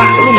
makhluk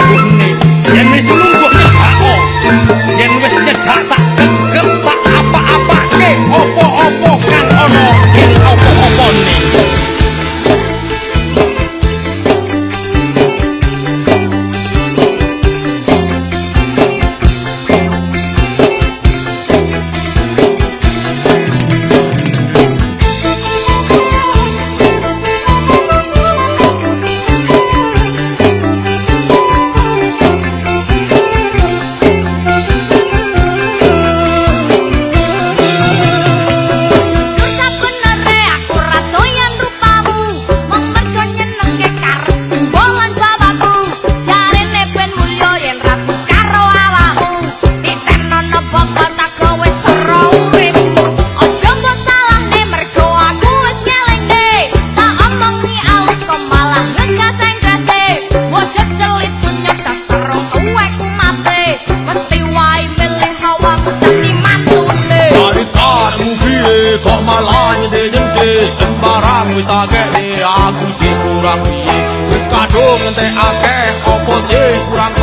wis kadung entek akeh opo sih kurang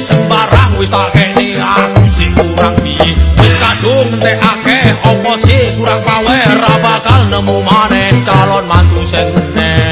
sembarang wis tak kene aku sing kurang piye? Wis kadung entek akeh opo sih kurang pawer? Ra bakal nemu maneh calon mantu sing meneh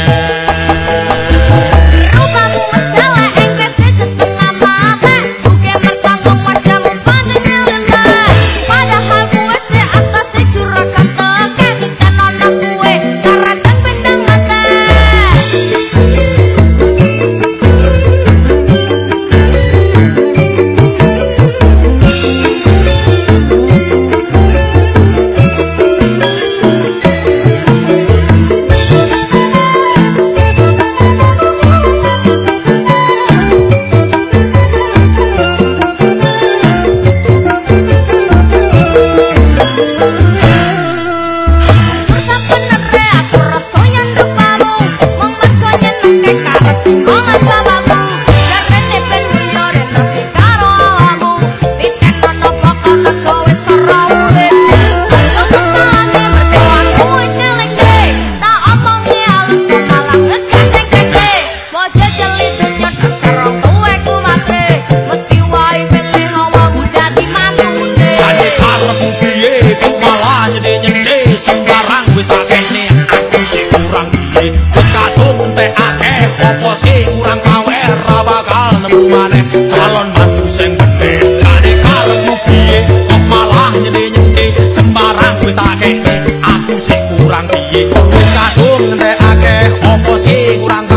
Thank you. kok maneh calon mantu sing bener jane karepmu piye kok malah nyenyengke sembarang wis tak aku sing kurang piye wis kadung ngentekake opo sing kurang